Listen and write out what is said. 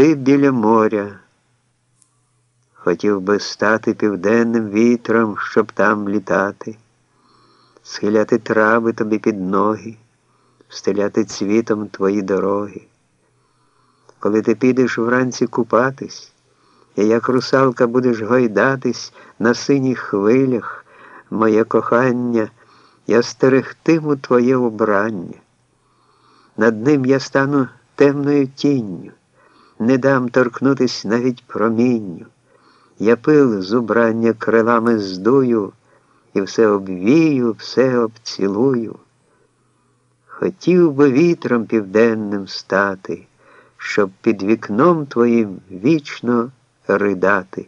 ти біля моря. Хотів би стати південним вітром, щоб там літати, схиляти трави тобі під ноги, стеляти цвітом твої дороги. Коли ти підеш вранці купатись, і як русалка будеш гойдатись на синіх хвилях, моє кохання, я стерегтиму твоє обрання. Над ним я стану темною тінню, не дам торкнутись навіть промінню. Я пил з убрання крилами здую і все обвію, все обцілую. Хотів би вітром південним стати, щоб під вікном твоїм вічно ридати.